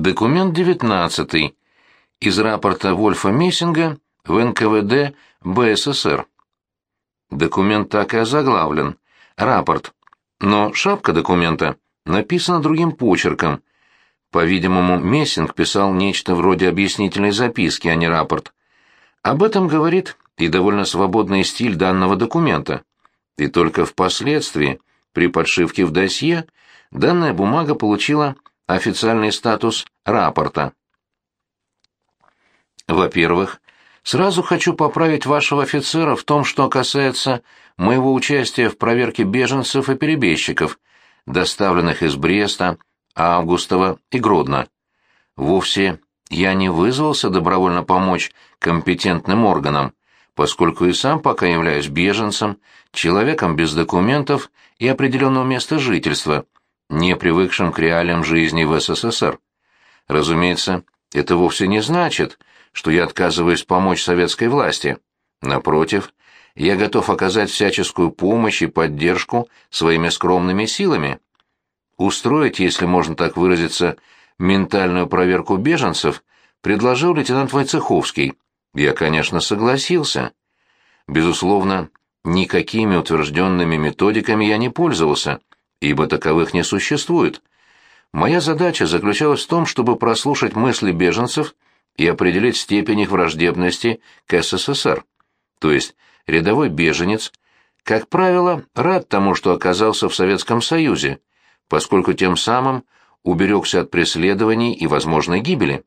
Документ 19 из рапорта Вольфа Мессинга в НКВД БССР. Документ так и озаглавлен. Рапорт. Но шапка документа написана другим почерком. По-видимому, Мессинг писал нечто вроде объяснительной записки, а не рапорт. Об этом говорит и довольно свободный стиль данного документа. И только впоследствии, при подшивке в досье, данная бумага получила официальный статус рапорта. Во-первых, сразу хочу поправить вашего офицера в том, что касается моего участия в проверке беженцев и перебежчиков, доставленных из Бреста, Августова и Гродно. Вовсе я не вызвался добровольно помочь компетентным органам, поскольку и сам пока являюсь беженцем, человеком без документов и определенного места жительства, не привыкшим к реалиям жизни в СССР. Разумеется, это вовсе не значит, что я отказываюсь помочь советской власти. Напротив, я готов оказать всяческую помощь и поддержку своими скромными силами. Устроить, если можно так выразиться, ментальную проверку беженцев предложил лейтенант Войцеховский. Я, конечно, согласился. Безусловно, никакими утвержденными методиками я не пользовался, ибо таковых не существует. Моя задача заключалась в том, чтобы прослушать мысли беженцев и определить степень их враждебности к СССР. То есть рядовой беженец, как правило, рад тому, что оказался в Советском Союзе, поскольку тем самым уберегся от преследований и возможной гибели.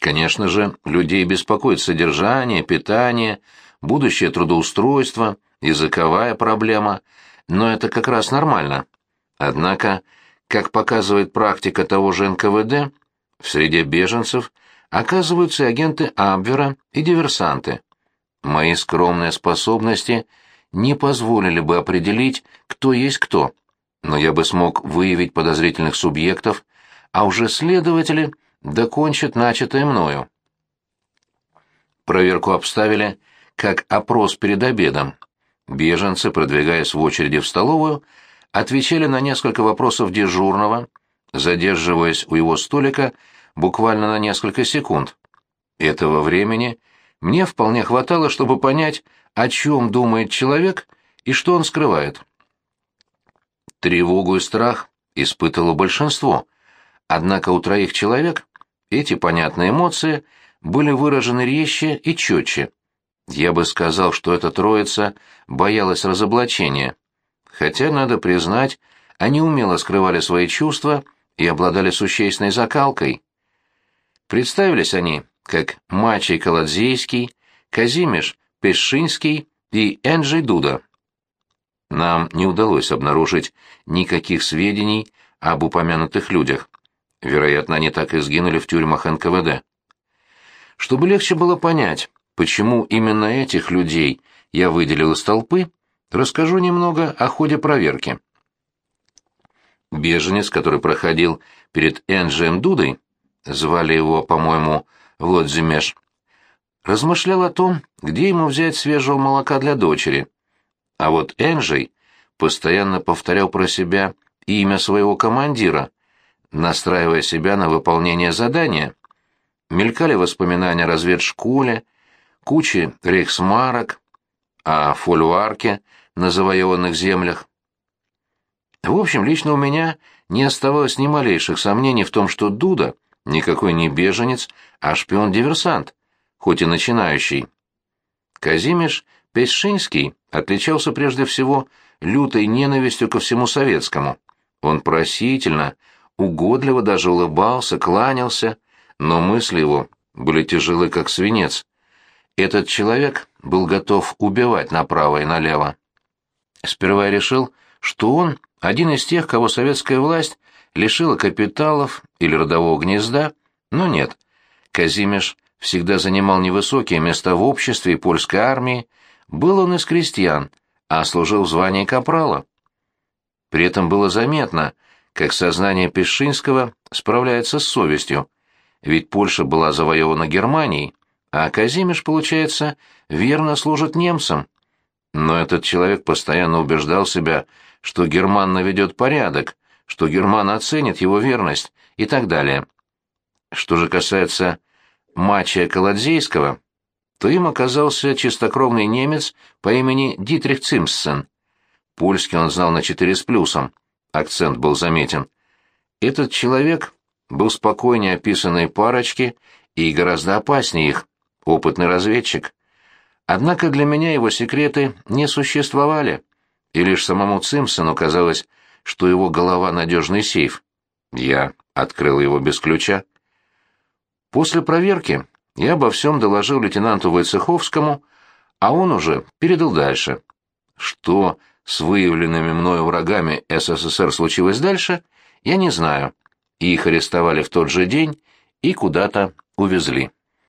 Конечно же, людей беспокоит содержание, питание, будущее трудоустройство, языковая проблема, но это как раз нормально. Однако, как показывает практика того же НКВД, в среде беженцев оказываются агенты Абвера и диверсанты. Мои скромные способности не позволили бы определить, кто есть кто, но я бы смог выявить подозрительных субъектов, а уже следователи докончат начатое мною. Проверку обставили как опрос перед обедом. Беженцы, продвигаясь в очереди в столовую, отвечали на несколько вопросов дежурного, задерживаясь у его столика буквально на несколько секунд. Этого времени мне вполне хватало, чтобы понять, о чем думает человек и что он скрывает. Тревогу и страх испытывало большинство, однако у троих человек эти понятные эмоции были выражены резче и четче. Я бы сказал, что эта троица боялась разоблачения, хотя, надо признать, они умело скрывали свои чувства и обладали существенной закалкой. Представились они как Мачей Колодзейский, Казимиш Пешинский и Энджи Дуда. Нам не удалось обнаружить никаких сведений об упомянутых людях. Вероятно, они так и сгинули в тюрьмах НКВД. Чтобы легче было понять, почему именно этих людей я выделил из толпы, расскажу немного о ходе проверки. Беженец, который проходил перед Энджием Дудой, звали его, по-моему, Владзимеш, размышлял о том, где ему взять свежего молока для дочери. А вот Энджей постоянно повторял про себя имя своего командира, настраивая себя на выполнение задания. Мелькали воспоминания о разведшколе, кучи рейхсмарок, о фольварке на завоеванных землях. В общем, лично у меня не оставалось ни малейших сомнений в том, что Дуда Никакой не беженец, а шпион-диверсант, хоть и начинающий. Казимиш Песшинский отличался прежде всего лютой ненавистью ко всему советскому. Он просительно, угодливо даже улыбался, кланялся, но мысли его были тяжелы, как свинец. Этот человек был готов убивать направо и налево. Сперва я решил, что он один из тех, кого советская власть лишила капиталов или родового гнезда, но нет. Казимеш всегда занимал невысокие места в обществе и польской армии, был он из крестьян, а служил в звании капрала. При этом было заметно, как сознание Пешинского справляется с совестью, ведь Польша была завоевана Германией, а Казимеш, получается, верно служит немцам. Но этот человек постоянно убеждал себя, что Герман наведет порядок, что Герман оценит его верность и так далее. Что же касается Мачия Колодзейского, то им оказался чистокровный немец по имени Дитрих Цимссен. Польский он знал на четыре с плюсом, акцент был заметен. Этот человек был спокойнее описанной парочки и гораздо опаснее их, опытный разведчик. Однако для меня его секреты не существовали, и лишь самому Цимпсону казалось, что его голова — надежный сейф. Я открыл его без ключа. После проверки я обо всем доложил лейтенанту Войцеховскому, а он уже передал дальше. Что с выявленными мною врагами СССР случилось дальше, я не знаю. Их арестовали в тот же день и куда-то увезли.